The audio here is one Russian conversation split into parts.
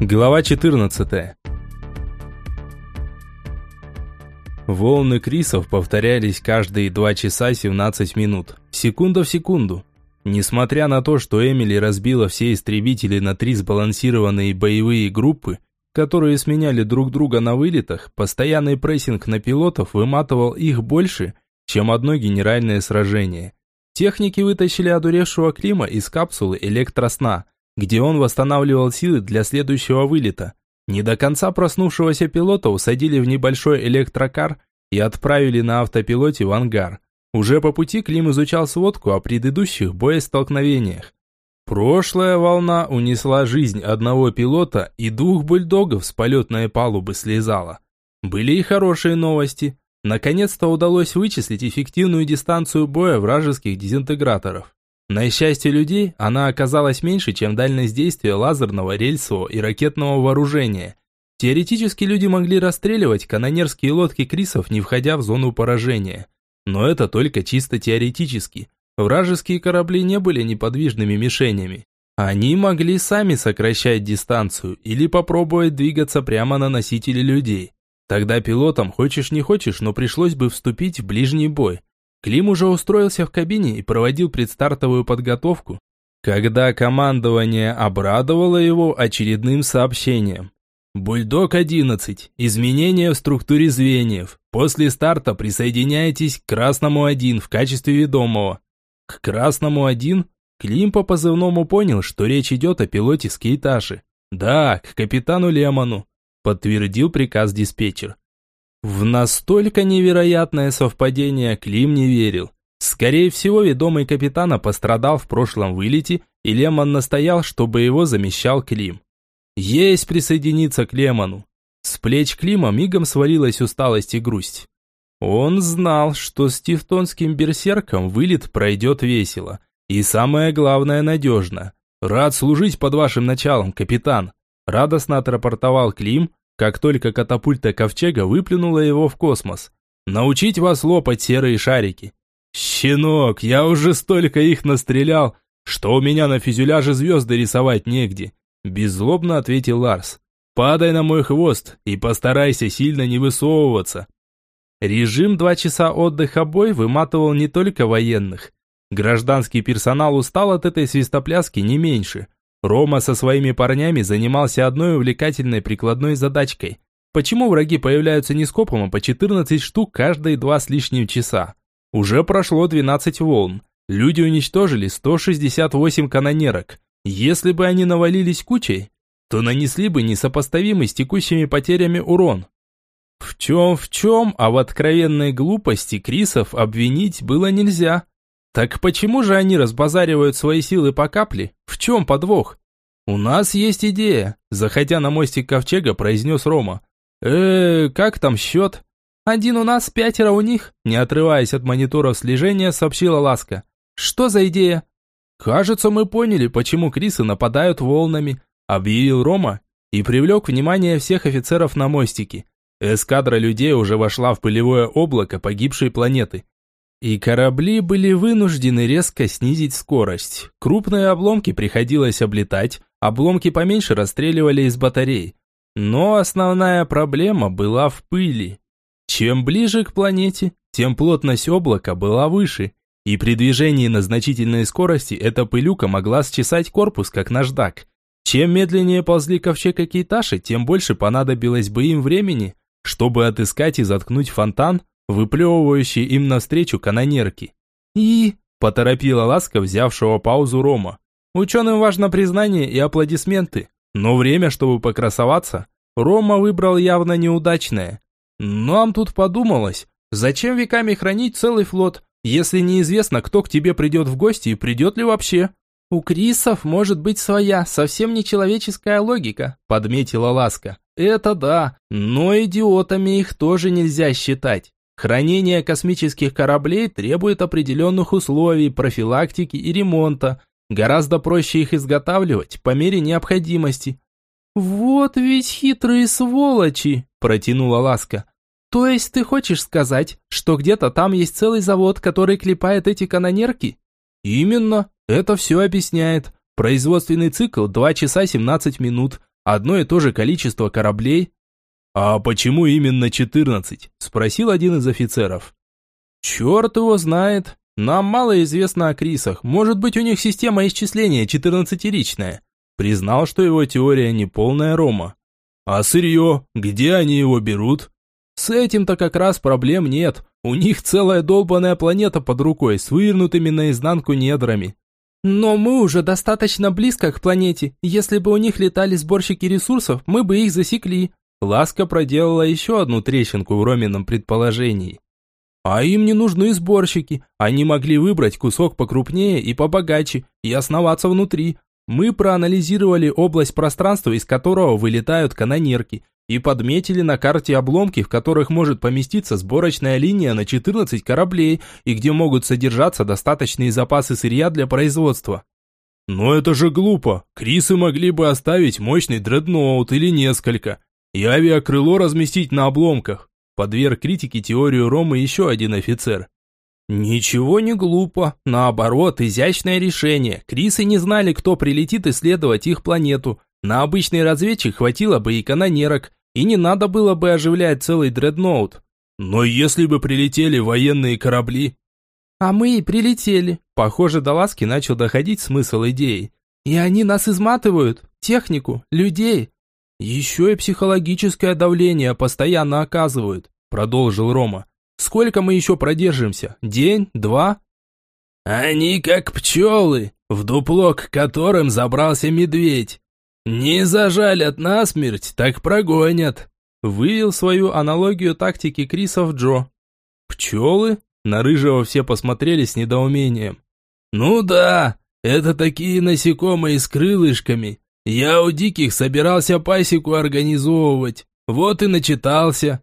Глава 14. Волны крисов повторялись каждые 2 часа 17 минут. Секунда в секунду. Несмотря на то, что Эмили разбила все истребители на три сбалансированные боевые группы, которые сменяли друг друга на вылетах, постоянный прессинг на пилотов выматывал их больше, чем одно генеральное сражение. Техники вытащили одуревшего Клима из капсулы электросна – где он восстанавливал силы для следующего вылета. Не до конца проснувшегося пилота усадили в небольшой электрокар и отправили на автопилоте в ангар. Уже по пути Клим изучал сводку о предыдущих боестолкновениях. Прошлая волна унесла жизнь одного пилота и двух бульдогов с полетной палубы слезала. Были и хорошие новости. Наконец-то удалось вычислить эффективную дистанцию боя вражеских дезинтеграторов. На счастье людей, она оказалась меньше, чем дальность действия лазерного, рельсового и ракетного вооружения. Теоретически люди могли расстреливать канонерские лодки Крисов, не входя в зону поражения. Но это только чисто теоретически. Вражеские корабли не были неподвижными мишенями. Они могли сами сокращать дистанцию или попробовать двигаться прямо на носители людей. Тогда пилотам, хочешь не хочешь, но пришлось бы вступить в ближний бой. Клим уже устроился в кабине и проводил предстартовую подготовку, когда командование обрадовало его очередным сообщением. «Бульдог-11. Изменения в структуре звеньев. После старта присоединяйтесь к Красному-1 в качестве ведомого». К Красному-1 Клим по позывному понял, что речь идет о пилоте с Кейташи. «Да, к капитану Лемону», подтвердил приказ диспетчер. В настолько невероятное совпадение Клим не верил. Скорее всего, ведомый капитана пострадал в прошлом вылете, и Лемон настоял, чтобы его замещал Клим. Есть присоединиться к Лемону. С плеч Клима мигом свалилась усталость и грусть. Он знал, что с тевтонским берсерком вылет пройдет весело. И самое главное, надежно. «Рад служить под вашим началом, капитан», – радостно отрапортовал Клим, как только катапульта ковчега выплюнула его в космос. «Научить вас лопать серые шарики». «Щенок, я уже столько их настрелял, что у меня на фюзеляже звезды рисовать негде», беззлобно ответил Ларс. «Падай на мой хвост и постарайся сильно не высовываться». Режим два часа отдыха бой выматывал не только военных. Гражданский персонал устал от этой свистопляски не меньше. Рома со своими парнями занимался одной увлекательной прикладной задачкой. Почему враги появляются не скопом, а по 14 штук каждые два с лишним часа? Уже прошло 12 волн. Люди уничтожили 168 канонерок. Если бы они навалились кучей, то нанесли бы несопоставимый с текущими потерями урон. В чем в чем, а в откровенной глупости Крисов обвинить было нельзя. Так почему же они разбазаривают свои силы по капле? В чем подвох? У нас есть идея, заходя на мостик ковчега, произнес Рома. Э, как там счет? Один у нас, пятеро у них, не отрываясь от мониторов слежения, сообщила Ласка. Что за идея? Кажется, мы поняли, почему крисы нападают волнами, объявил Рома и привлек внимание всех офицеров на мостике. Эскадра людей уже вошла в пылевое облако погибшей планеты. И корабли были вынуждены резко снизить скорость. Крупные обломки приходилось облетать, обломки поменьше расстреливали из батарей. Но основная проблема была в пыли. Чем ближе к планете, тем плотность облака была выше, и при движении на значительной скорости эта пылюка могла счесать корпус, как наждак. Чем медленнее ползли ковчег и кейташи, тем больше понадобилось бы им времени, чтобы отыскать и заткнуть фонтан, выплевывающие им навстречу канонерки. «И...» – поторопила ласка взявшего паузу Рома. «Ученым важно признание и аплодисменты, но время, чтобы покрасоваться, Рома выбрал явно неудачное. Нам тут подумалось, зачем веками хранить целый флот, если неизвестно, кто к тебе придет в гости и придет ли вообще?» «У Крисов может быть своя, совсем нечеловеческая логика», – подметила Ласка. «Это да, но идиотами их тоже нельзя считать. Хранение космических кораблей требует определенных условий, профилактики и ремонта. Гораздо проще их изготавливать по мере необходимости. «Вот ведь хитрые сволочи!» – протянула Ласка. «То есть ты хочешь сказать, что где-то там есть целый завод, который клепает эти канонерки?» «Именно. Это все объясняет. Производственный цикл 2 часа 17 минут. Одно и то же количество кораблей? А почему именно 14? Спросил один из офицеров. Черт его знает. Нам мало известно о Крисах. Может быть, у них система исчисления 14-ричная. Признал, что его теория не полная рома. А сырье? Где они его берут? С этим-то как раз проблем нет. У них целая долбаная планета под рукой с вывернутыми наизнанку недрами. Но мы уже достаточно близко к планете. Если бы у них летали сборщики ресурсов, мы бы их засекли. Ласка проделала еще одну трещинку в Ромином предположении. А им не нужны сборщики. Они могли выбрать кусок покрупнее и побогаче и основаться внутри. Мы проанализировали область пространства, из которого вылетают канонерки, и подметили на карте обломки, в которых может поместиться сборочная линия на 14 кораблей и где могут содержаться достаточные запасы сырья для производства. Но это же глупо. Крисы могли бы оставить мощный дредноут или несколько, и авиакрыло разместить на обломках. Подверг критике теорию Ромы еще один офицер. Ничего не глупо. Наоборот, изящное решение. Крисы не знали, кто прилетит исследовать их планету. На обычный разведчик хватило бы и канонерок, и не надо было бы оживлять целый дредноут. Но если бы прилетели военные корабли... А мы и прилетели. Похоже, до ласки начал доходить смысл идеи. И они нас изматывают, технику, людей. Еще и психологическое давление постоянно оказывают, продолжил Рома. Сколько мы еще продержимся? День? Два? Они как пчелы, в дупло к которым забрался медведь. Не зажалят насмерть, так прогонят. Вывел свою аналогию тактики Крисов Джо. Пчелы? На Рыжего все посмотрели с недоумением. Ну да, это такие насекомые с крылышками. Я у диких собирался пасеку организовывать. Вот и начитался.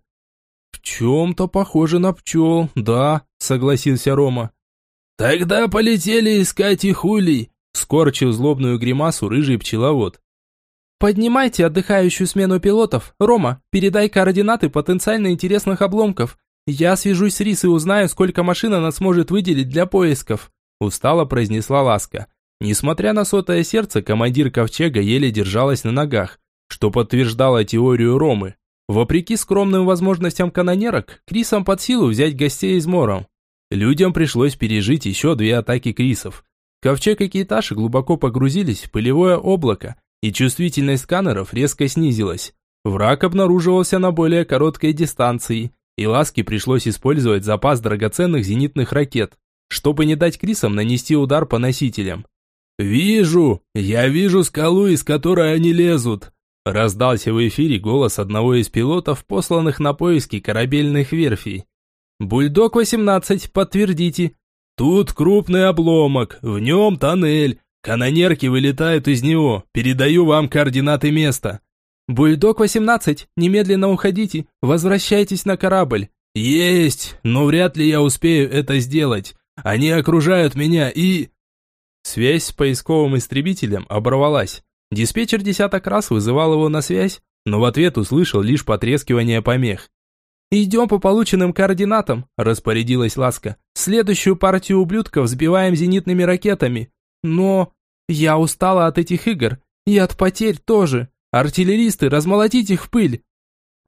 «В чем-то похоже на пчел, да», — согласился Рома. «Тогда полетели искать их улей», — скорчил злобную гримасу рыжий пчеловод. «Поднимайте отдыхающую смену пилотов. Рома, передай координаты потенциально интересных обломков. Я свяжусь с Рис и узнаю, сколько машин она сможет выделить для поисков», — устало произнесла Ласка. Несмотря на сотое сердце, командир Ковчега еле держалась на ногах, что подтверждало теорию Ромы. Вопреки скромным возможностям канонерок, Крисам под силу взять гостей из Мором. Людям пришлось пережить еще две атаки Крисов. Ковчег и Кейташ глубоко погрузились в пылевое облако, и чувствительность сканеров резко снизилась. Враг обнаруживался на более короткой дистанции, и Ласке пришлось использовать запас драгоценных зенитных ракет, чтобы не дать Крисам нанести удар по носителям. «Вижу! Я вижу скалу, из которой они лезут!» Раздался в эфире голос одного из пилотов, посланных на поиски корабельных верфей. «Бульдог-18, подтвердите». «Тут крупный обломок, в нем тоннель. Канонерки вылетают из него. Передаю вам координаты места». «Бульдог-18, немедленно уходите. Возвращайтесь на корабль». «Есть, но вряд ли я успею это сделать. Они окружают меня и...» Связь с поисковым истребителем оборвалась. Диспетчер десяток раз вызывал его на связь, но в ответ услышал лишь потрескивание помех. «Идем по полученным координатам», – распорядилась Ласка. «Следующую партию ублюдков сбиваем зенитными ракетами. Но я устала от этих игр. И от потерь тоже. Артиллеристы, размолотить их в пыль.